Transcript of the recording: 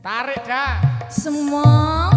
Tarik dah. Semua